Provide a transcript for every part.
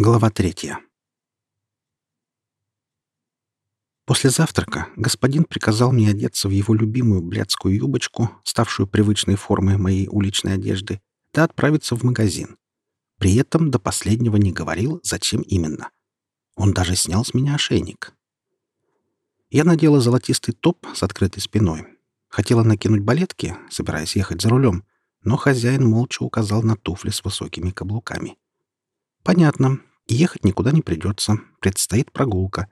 Глава третья. После завтрака господин приказал мне одеться в его любимую блядскую юбочку, ставшую привычной формой моей уличной одежды, да отправиться в магазин. При этом до последнего не говорил, зачем именно. Он даже снял с меня ошейник. Я надела золотистый топ с открытой спиной. Хотела накинуть балетки, собираясь ехать за рулем, но хозяин молча указал на туфли с высокими каблуками. Понятно, ехать никуда не придется, предстоит прогулка.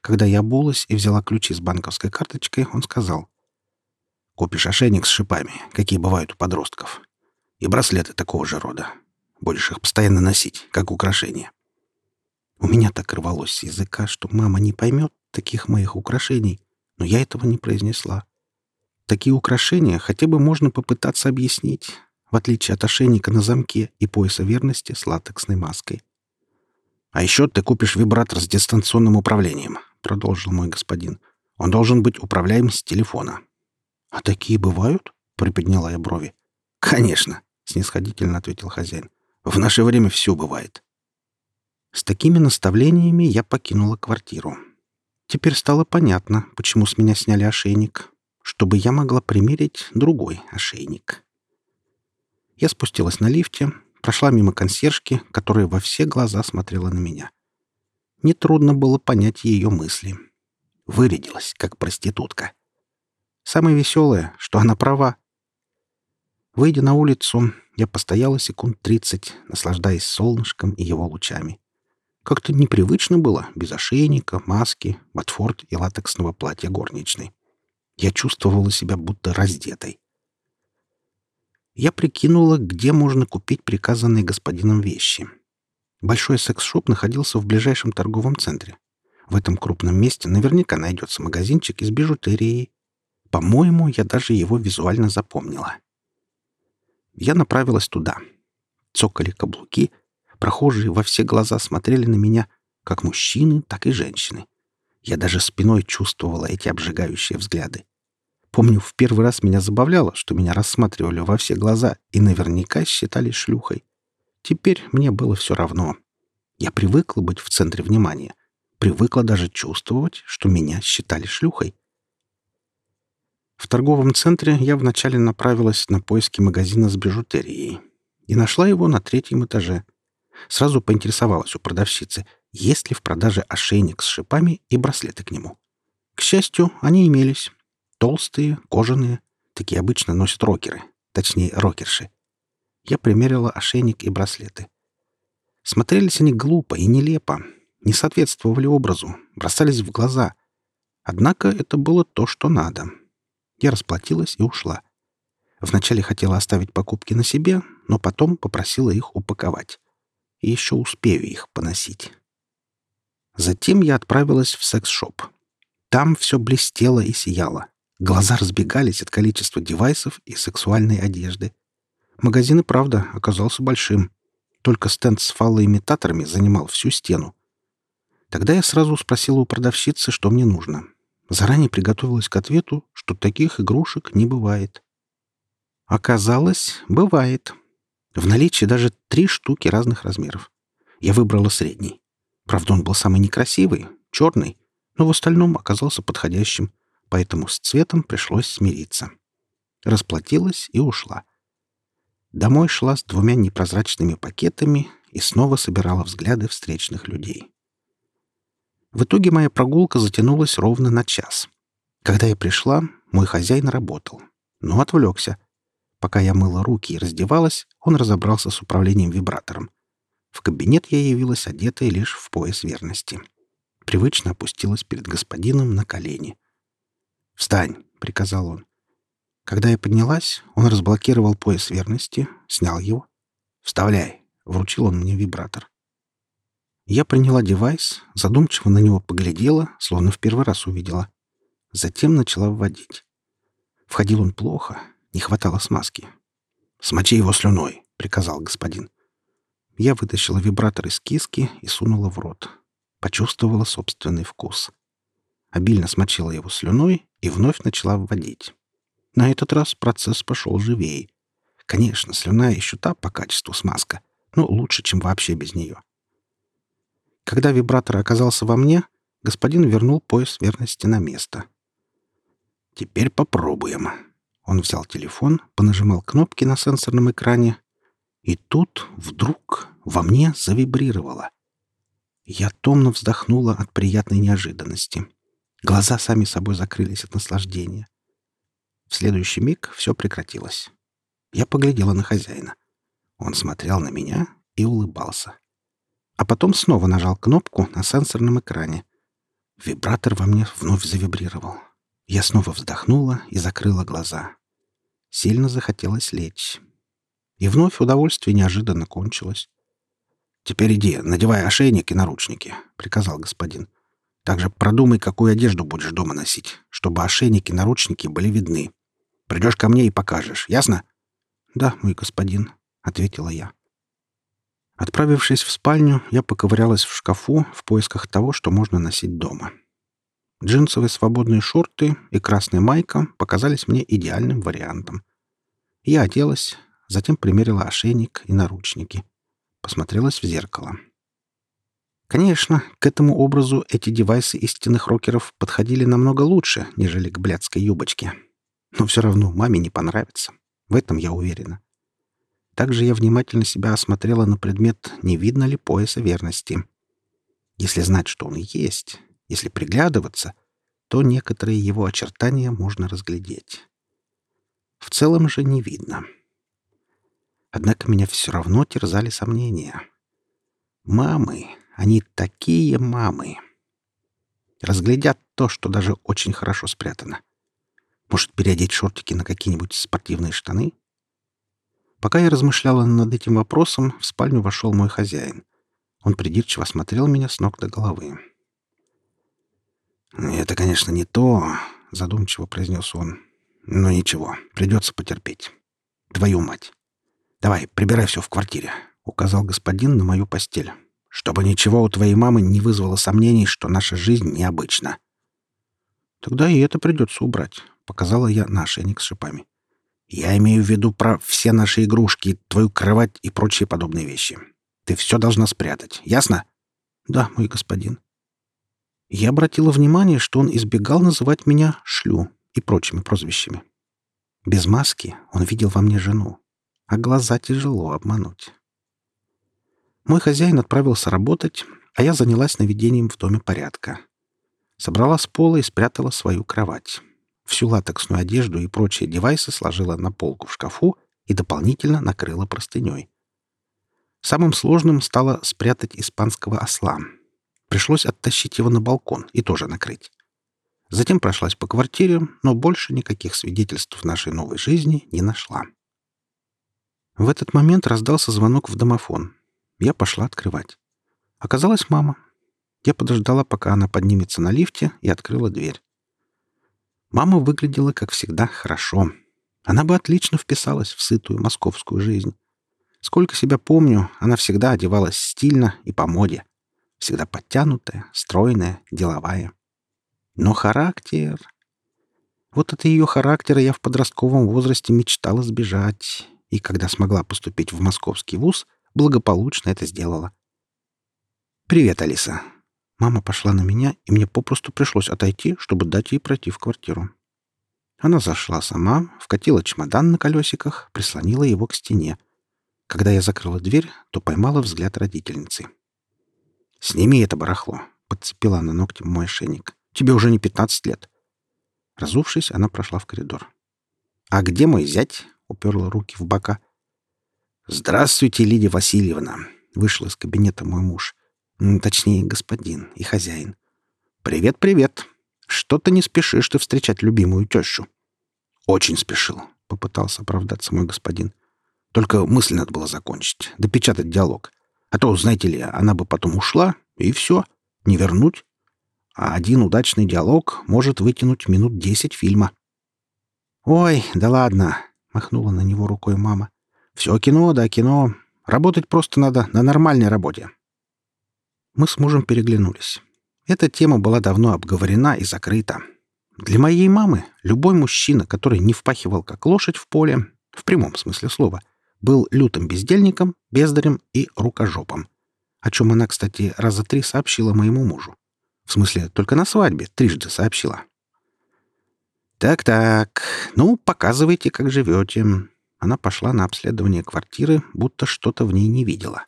Когда я обулась и взяла ключи с банковской карточкой, он сказал. «Купишь ошейник с шипами, какие бывают у подростков, и браслеты такого же рода. Будешь их постоянно носить, как украшение». У меня так рвалось с языка, что мама не поймет таких моих украшений, но я этого не произнесла. Такие украшения хотя бы можно попытаться объяснить, в отличие от ошейника на замке и пояса верности с латексной маской. «А еще ты купишь вибратор с дистанционным управлением», — продолжил мой господин. «Он должен быть управляем с телефона». «А такие бывают?» — приподняла я брови. «Конечно», — снисходительно ответил хозяин. «В наше время все бывает». С такими наставлениями я покинула квартиру. Теперь стало понятно, почему с меня сняли ошейник, чтобы я могла примерить другой ошейник. Я спустилась на лифте, прошла мимо консьержки, которая во все глаза смотрела на меня. Нетрудно было понять ее мысли. Вырядилась, как проститутка. Самое веселое, что она права. Выйдя на улицу, я постояла секунд тридцать, наслаждаясь солнышком и его лучами. Как-то непривычно было, без ошейника, маски, ботфорд и латексного платья горничной. Я чувствовала себя будто раздетой я прикинула, где можно купить приказанные господином вещи. Большой секс-шоп находился в ближайшем торговом центре. В этом крупном месте наверняка найдется магазинчик из бижутерии. По-моему, я даже его визуально запомнила. Я направилась туда. Цокали каблуки, прохожие во все глаза смотрели на меня, как мужчины, так и женщины. Я даже спиной чувствовала эти обжигающие взгляды. Помню, в первый раз меня забавляло, что меня рассматривали во все глаза и наверняка считали шлюхой. Теперь мне было все равно. Я привыкла быть в центре внимания. Привыкла даже чувствовать, что меня считали шлюхой. В торговом центре я вначале направилась на поиски магазина с бижутерией и нашла его на третьем этаже. Сразу поинтересовалась у продавщицы, есть ли в продаже ошейник с шипами и браслеты к нему. К счастью, они имелись. Толстые, кожаные. Такие обычно носят рокеры. Точнее, рокерши. Я примерила ошейник и браслеты. Смотрелись они глупо и нелепо. Не соответствовали образу. Бросались в глаза. Однако это было то, что надо. Я расплатилась и ушла. Вначале хотела оставить покупки на себе, но потом попросила их упаковать. И еще успею их поносить. Затем я отправилась в секс-шоп. Там все блестело и сияло. Глаза разбегались от количества девайсов и сексуальной одежды. Магазин и правда оказался большим. Только стенд с фаллоимитаторами занимал всю стену. Тогда я сразу спросила у продавщицы, что мне нужно. Заранее приготовилась к ответу, что таких игрушек не бывает. Оказалось, бывает. В наличии даже три штуки разных размеров. Я выбрала средний. Правда, он был самый некрасивый, черный, но в остальном оказался подходящим поэтому с цветом пришлось смириться. Расплатилась и ушла. Домой шла с двумя непрозрачными пакетами и снова собирала взгляды встречных людей. В итоге моя прогулка затянулась ровно на час. Когда я пришла, мой хозяин работал, но отвлекся. Пока я мыла руки и раздевалась, он разобрался с управлением вибратором. В кабинет я явилась одетая лишь в пояс верности. Привычно опустилась перед господином на колени — «Встань!» — приказал он. Когда я поднялась, он разблокировал пояс верности, снял его. «Вставляй!» — вручил он мне вибратор. Я приняла девайс, задумчиво на него поглядела, словно в первый раз увидела. Затем начала вводить. Входил он плохо, не хватало смазки. «Смочи его слюной», — приказал господин. Я вытащила вибратор из киски и сунула в рот. Почувствовала собственный вкус обильно смочила его слюной и вновь начала вводить. На этот раз процесс пошел живее. Конечно, слюна еще та по качеству смазка, но лучше, чем вообще без нее. Когда вибратор оказался во мне, господин вернул пояс верности на место. «Теперь попробуем». Он взял телефон, понажимал кнопки на сенсорном экране, и тут вдруг во мне завибрировало. Я томно вздохнула от приятной неожиданности. Глаза сами собой закрылись от наслаждения. В следующий миг все прекратилось. Я поглядела на хозяина. Он смотрел на меня и улыбался. А потом снова нажал кнопку на сенсорном экране. Вибратор во мне вновь завибрировал. Я снова вздохнула и закрыла глаза. Сильно захотелось лечь. И вновь удовольствие неожиданно кончилось. «Теперь иди, надевай ошейник и наручники», — приказал господин. «Также продумай, какую одежду будешь дома носить, чтобы ошейники и наручники были видны. Придешь ко мне и покажешь, ясно?» «Да, мой господин», — ответила я. Отправившись в спальню, я поковырялась в шкафу в поисках того, что можно носить дома. Джинсовые свободные шорты и красная майка показались мне идеальным вариантом. Я оделась, затем примерила ошейник и наручники. Посмотрелась в зеркало. Конечно, к этому образу эти девайсы истинных рокеров подходили намного лучше, нежели к блядской юбочке. Но все равно маме не понравится. В этом я уверена. Также я внимательно себя осмотрела на предмет, не видно ли пояса верности. Если знать, что он есть, если приглядываться, то некоторые его очертания можно разглядеть. В целом же не видно. Однако меня все равно терзали сомнения. Мамы, они такие мамы. Разглядят то, что даже очень хорошо спрятано. Может, переодеть шортики на какие-нибудь спортивные штаны? Пока я размышляла над этим вопросом, в спальню вошел мой хозяин. Он придирчиво смотрел меня с ног до головы. «Это, конечно, не то», — задумчиво произнес он. «Но ничего, придется потерпеть. Твою мать! Давай, прибирай все в квартире», — указал господин на мою постель. «Чтобы ничего у твоей мамы не вызвало сомнений, что наша жизнь необычна». «Тогда и это придется убрать», — показала я на ошейник с шипами. Я имею в виду про все наши игрушки, твою кровать и прочие подобные вещи. Ты все должна спрятать, ясно? Да, мой господин. Я обратила внимание, что он избегал называть меня шлю и прочими прозвищами. Без маски он видел во мне жену, а глаза тяжело обмануть. Мой хозяин отправился работать, а я занялась наведением в доме порядка. Собрала с пола и спрятала свою кровать. Всю латексную одежду и прочие девайсы сложила на полку в шкафу и дополнительно накрыла простыней. Самым сложным стало спрятать испанского осла. Пришлось оттащить его на балкон и тоже накрыть. Затем прошлась по квартире, но больше никаких свидетельств нашей новой жизни не нашла. В этот момент раздался звонок в домофон. Я пошла открывать. Оказалась мама. Я подождала, пока она поднимется на лифте, и открыла дверь. Мама выглядела, как всегда, хорошо. Она бы отлично вписалась в сытую московскую жизнь. Сколько себя помню, она всегда одевалась стильно и по моде. Всегда подтянутая, стройная, деловая. Но характер... Вот от ее характера я в подростковом возрасте мечтала сбежать, и когда смогла поступить в московский вуз, благополучно это сделала. «Привет, Алиса. Мама пошла на меня, и мне попросту пришлось отойти, чтобы дать ей пройти в квартиру. Она зашла сама, вкатила чемодан на колесиках, прислонила его к стене. Когда я закрыла дверь, то поймала взгляд родительницы. «Сними это барахло», — подцепила она ногтем мой ошейник. «Тебе уже не пятнадцать лет». Разувшись, она прошла в коридор. «А где мой зять?» — уперла руки в бока. «Здравствуйте, Лидия Васильевна!» — вышел из кабинета мой муж. Точнее, господин и хозяин. «Привет, привет. Что-то не спешишь ты встречать любимую тещу?» «Очень спешил», — попытался оправдаться мой господин. «Только мысль надо было закончить, допечатать диалог. А то, знаете ли, она бы потом ушла, и все, не вернуть. А один удачный диалог может вытянуть минут десять фильма». «Ой, да ладно», — махнула на него рукой мама. «Все кино, да кино. Работать просто надо на нормальной работе. Мы с мужем переглянулись. Эта тема была давно обговорена и закрыта. Для моей мамы любой мужчина, который не впахивал как лошадь в поле, в прямом смысле слова, был лютым бездельником, бездарем и рукожопом. о чем она, кстати, раза три сообщила моему мужу. В смысле, только на свадьбе трижды сообщила. «Так-так, ну, показывайте, как живете». Она пошла на обследование квартиры, будто что-то в ней не видела.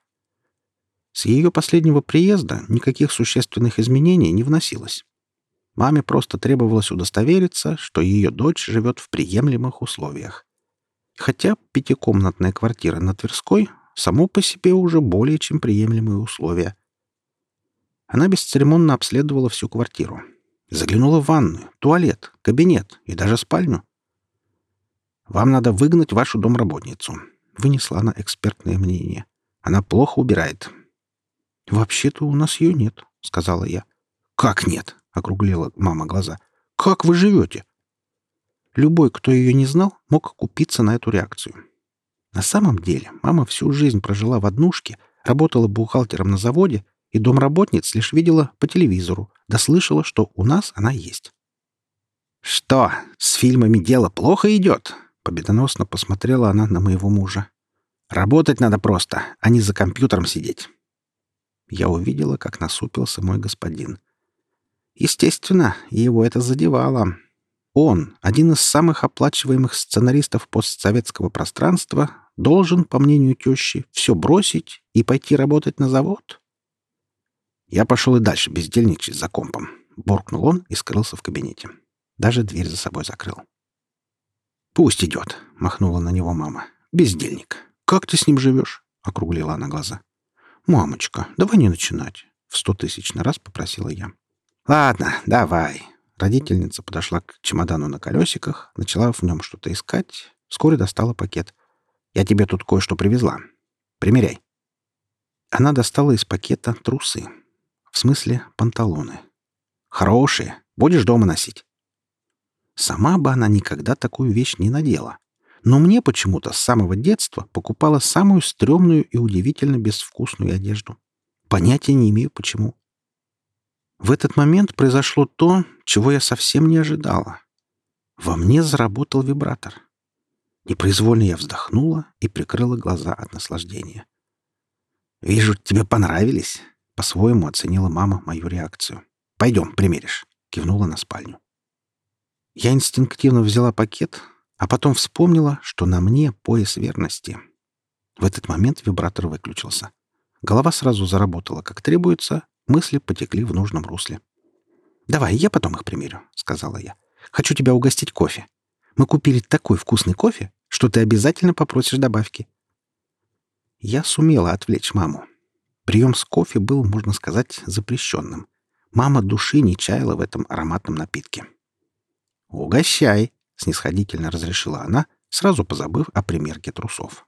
С ее последнего приезда никаких существенных изменений не вносилось. Маме просто требовалось удостовериться, что ее дочь живет в приемлемых условиях. Хотя пятикомнатная квартира на Тверской само по себе уже более чем приемлемые условия. Она бесцеремонно обследовала всю квартиру. Заглянула в ванную, туалет, кабинет и даже спальню. «Вам надо выгнать вашу домработницу», — вынесла она экспертное мнение. «Она плохо убирает». «Вообще-то у нас ее нет», — сказала я. «Как нет?» — округлила мама глаза. «Как вы живете?» Любой, кто ее не знал, мог купиться на эту реакцию. На самом деле мама всю жизнь прожила в однушке, работала бухгалтером на заводе и домработниц лишь видела по телевизору, да слышала, что у нас она есть. «Что, с фильмами дело плохо идет?» — победоносно посмотрела она на моего мужа. «Работать надо просто, а не за компьютером сидеть». Я увидела, как насупился мой господин. Естественно, его это задевало. Он, один из самых оплачиваемых сценаристов постсоветского пространства, должен, по мнению тещи, все бросить и пойти работать на завод? Я пошел и дальше бездельничать за компом. Буркнул он и скрылся в кабинете. Даже дверь за собой закрыл. «Пусть идет», — махнула на него мама. «Бездельник. Как ты с ним живешь?» — округлила она глаза. «Мамочка, давай не начинать», — в сто тысяч на раз попросила я. «Ладно, давай». Родительница подошла к чемодану на колесиках, начала в нем что-то искать, вскоре достала пакет. Я тебе тут кое-что привезла. Примеряй». Она достала из пакета трусы. В смысле, панталоны. «Хорошие. Будешь дома носить». Сама бы она никогда такую вещь не надела. Но мне почему-то с самого детства покупала самую стрёмную и удивительно безвкусную одежду. Понятия не имею, почему. В этот момент произошло то, чего я совсем не ожидала. Во мне заработал вибратор. Непроизвольно я вздохнула и прикрыла глаза от наслаждения. «Вижу, тебе понравились», — по-своему оценила мама мою реакцию. «Пойдем, примеришь», — кивнула на спальню. Я инстинктивно взяла пакет, а потом вспомнила, что на мне пояс верности. В этот момент вибратор выключился. Голова сразу заработала, как требуется, мысли потекли в нужном русле. «Давай, я потом их примерю», — сказала я. «Хочу тебя угостить кофе. Мы купили такой вкусный кофе, что ты обязательно попросишь добавки». Я сумела отвлечь маму. Прием с кофе был, можно сказать, запрещенным. Мама души не чаяла в этом ароматном напитке. «Угощай», — снисходительно разрешила она, сразу позабыв о примерке трусов.